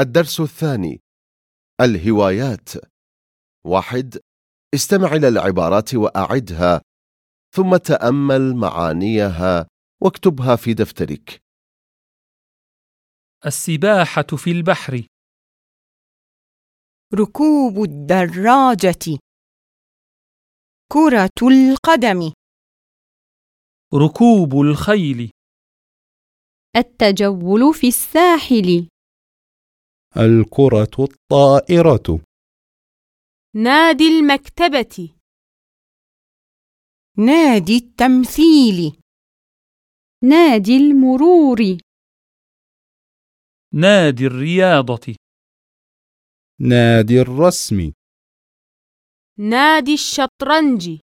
الدرس الثاني. الهوايات. واحد استمع إلى العبارات وأعدها ثم تأمل معانيها واكتبها في دفترك. السباحة في البحر. ركوب الدراجة. كرة القدم. ركوب الخيل. التجول في الساحل. الكرة الطائرة. نادي المكتبة. نادي التمثيل. نادي المرور. نادي الرياضة. نادي الرسم. نادي الشطرنج.